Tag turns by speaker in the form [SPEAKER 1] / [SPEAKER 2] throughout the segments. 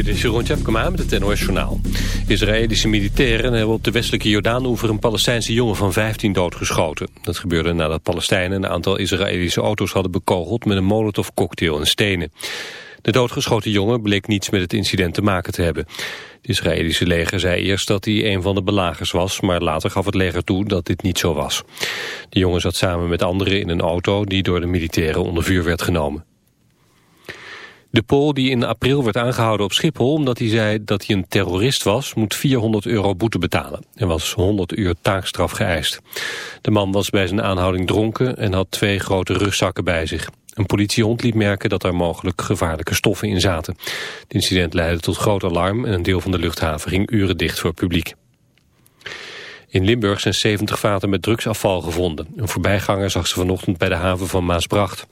[SPEAKER 1] Dit is Jeroen Tjepkema met het NOS. Israëlische militairen hebben op de westelijke Jordaan-oever... een Palestijnse jongen van 15 doodgeschoten. Dat gebeurde nadat Palestijnen een aantal Israëlische auto's hadden bekogeld... met een molotovcocktail en stenen. De doodgeschoten jongen bleek niets met het incident te maken te hebben. Het Israëlische leger zei eerst dat hij een van de belagers was... maar later gaf het leger toe dat dit niet zo was. De jongen zat samen met anderen in een auto... die door de militairen onder vuur werd genomen. De Pool die in april werd aangehouden op Schiphol omdat hij zei dat hij een terrorist was, moet 400 euro boete betalen. Er was 100 uur taakstraf geëist. De man was bij zijn aanhouding dronken en had twee grote rugzakken bij zich. Een politiehond liet merken dat er mogelijk gevaarlijke stoffen in zaten. Het incident leidde tot groot alarm en een deel van de luchthaven ging uren dicht voor publiek. In Limburg zijn 70 vaten met drugsafval gevonden. Een voorbijganger zag ze vanochtend bij de haven van Maasbracht.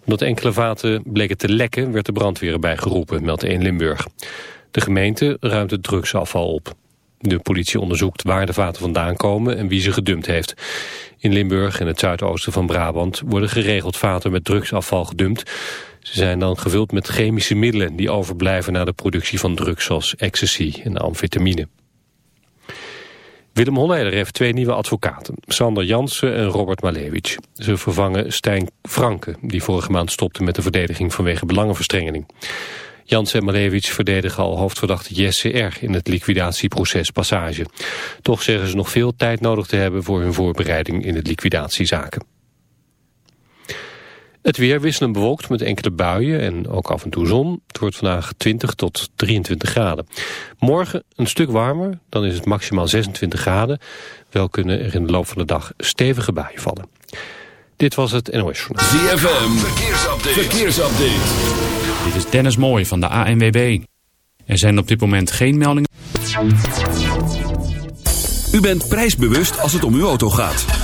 [SPEAKER 1] Omdat enkele vaten bleken te lekken, werd de brandweer erbij geroepen, meldt 1 Limburg. De gemeente ruimt het drugsafval op. De politie onderzoekt waar de vaten vandaan komen en wie ze gedumpt heeft. In Limburg en het zuidoosten van Brabant worden geregeld vaten met drugsafval gedumpt. Ze zijn dan gevuld met chemische middelen die overblijven na de productie van drugs zoals ecstasy en amfetamine. Willem Holleder heeft twee nieuwe advocaten, Sander Jansen en Robert Malewicz. Ze vervangen Stijn Franke, die vorige maand stopte met de verdediging vanwege belangenverstrengeling. Jansen en Malewicz verdedigen al hoofdverdachte Jesse R. in het liquidatieproces Passage. Toch zeggen ze nog veel tijd nodig te hebben voor hun voorbereiding in het liquidatiezaken. Het weer wisselend bewolkt met enkele buien en ook af en toe zon. Het wordt vandaag 20 tot 23 graden. Morgen een stuk warmer, dan is het maximaal 26 graden. Wel kunnen er in de loop van de dag stevige buien vallen. Dit was het NOS Journaal.
[SPEAKER 2] ZFM, verkeersupdate. verkeersupdate.
[SPEAKER 3] Dit is Dennis Mooij van de ANWB. Er zijn op dit moment geen meldingen.
[SPEAKER 2] U bent prijsbewust als het om uw auto gaat.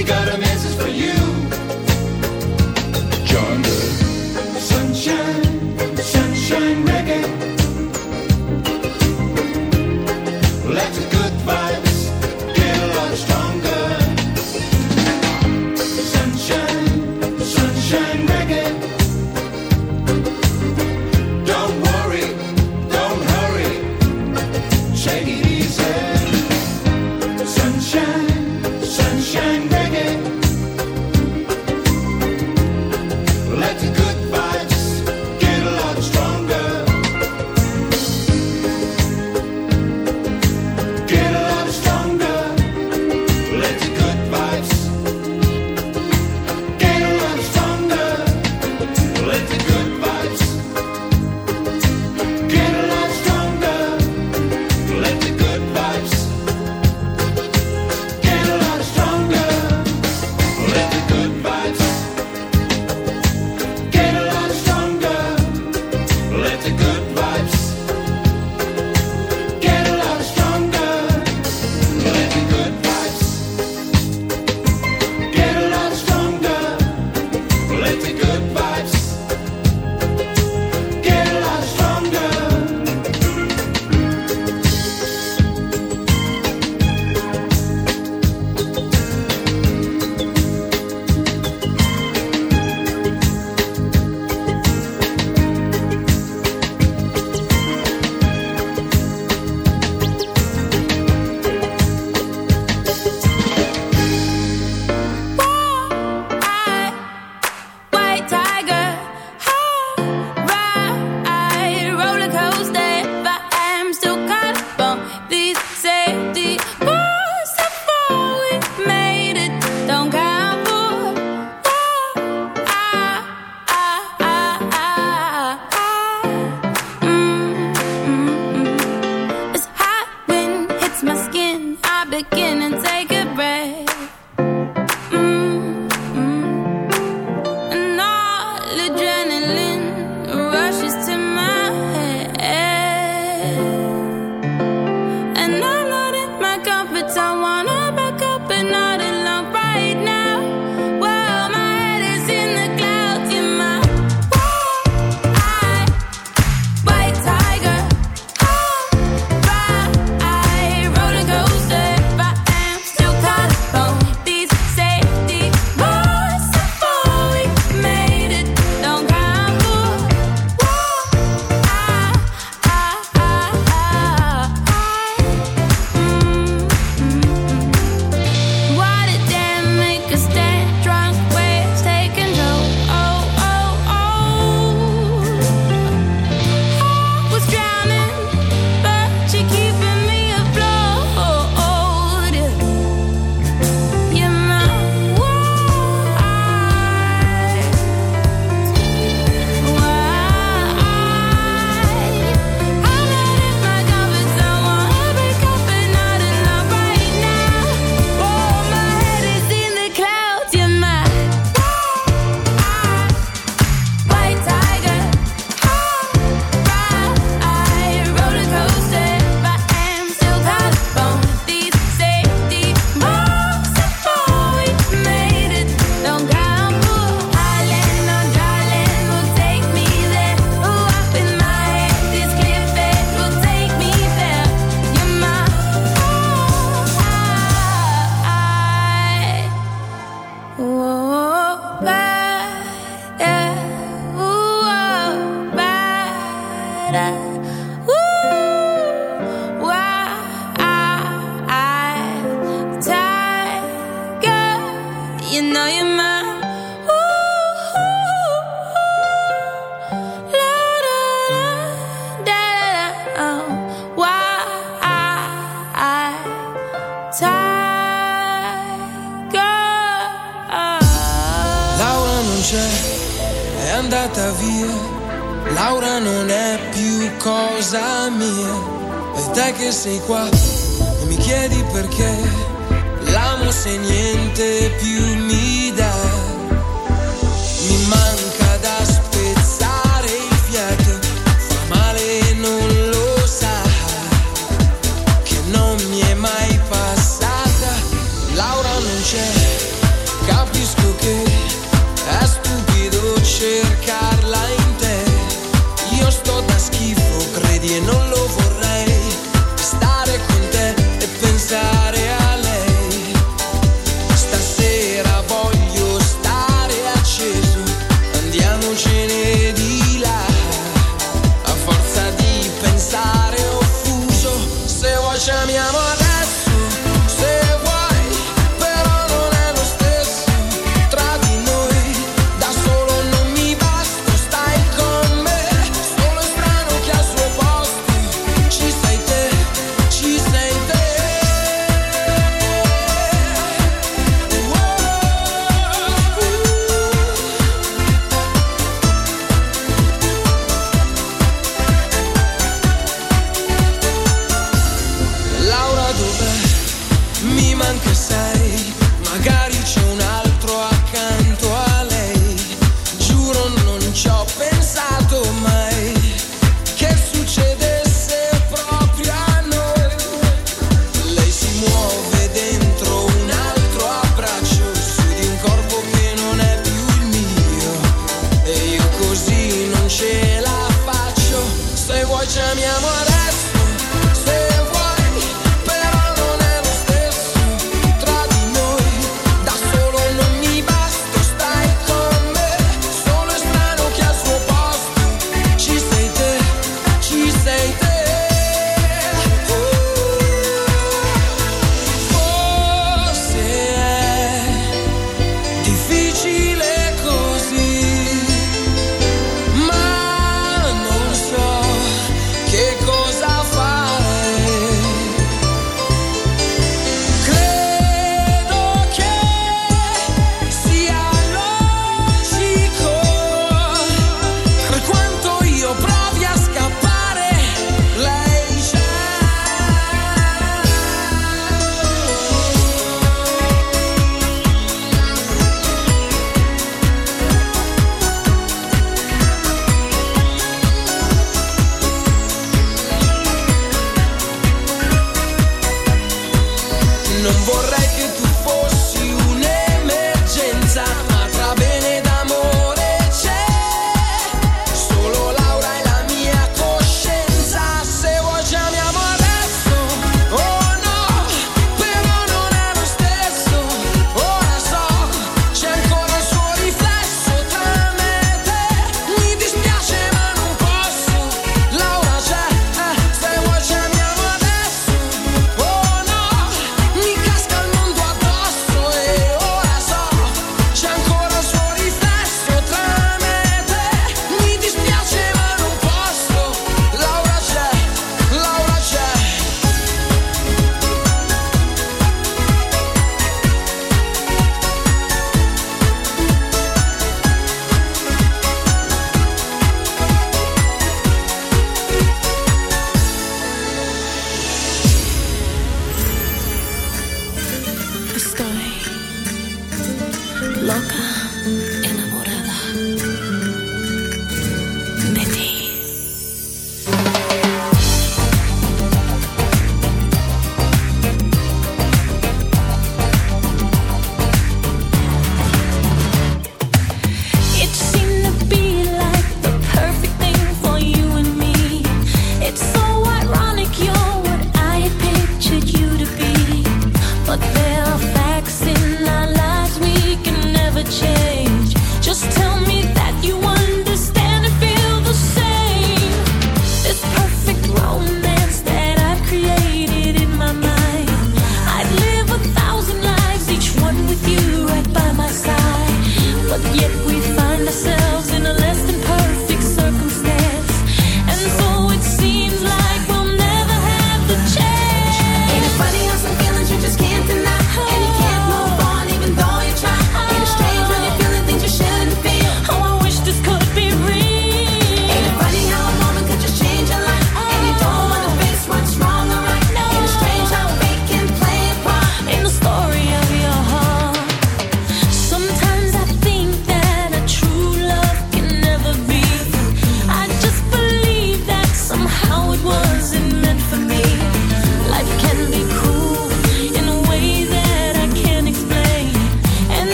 [SPEAKER 4] We got a message for you.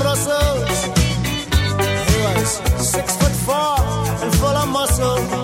[SPEAKER 5] Brussels. He was six foot four and full of muscle.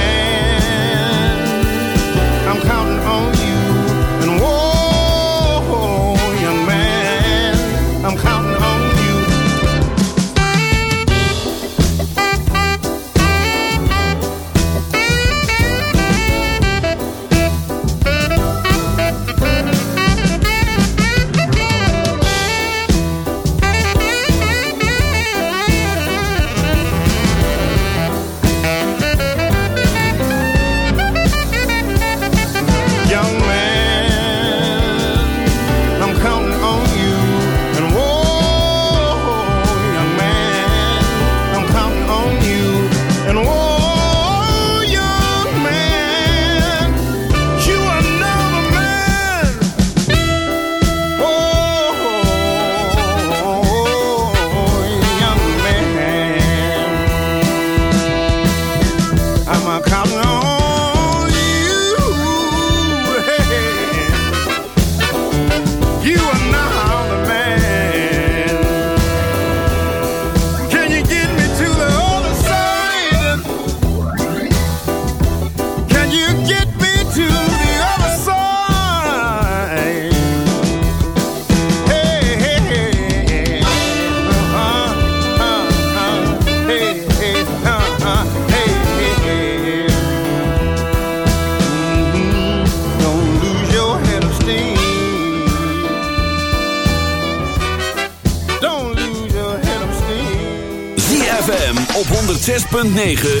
[SPEAKER 6] 106.9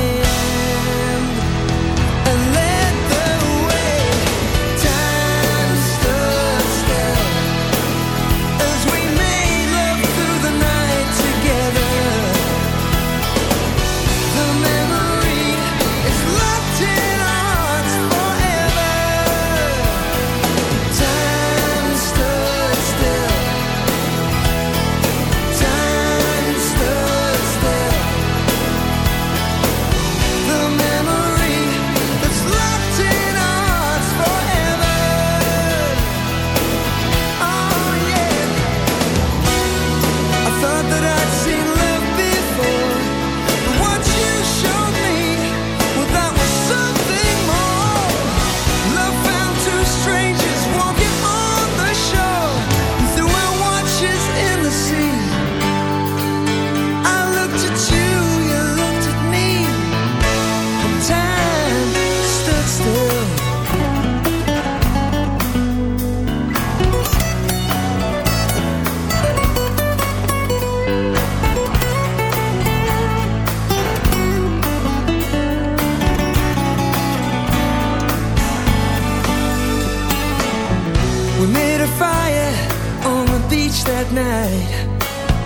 [SPEAKER 6] midnight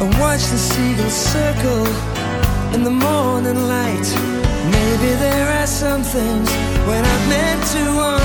[SPEAKER 6] and watch the seagulls circle in the morning light. Maybe there are some things when I'm meant to.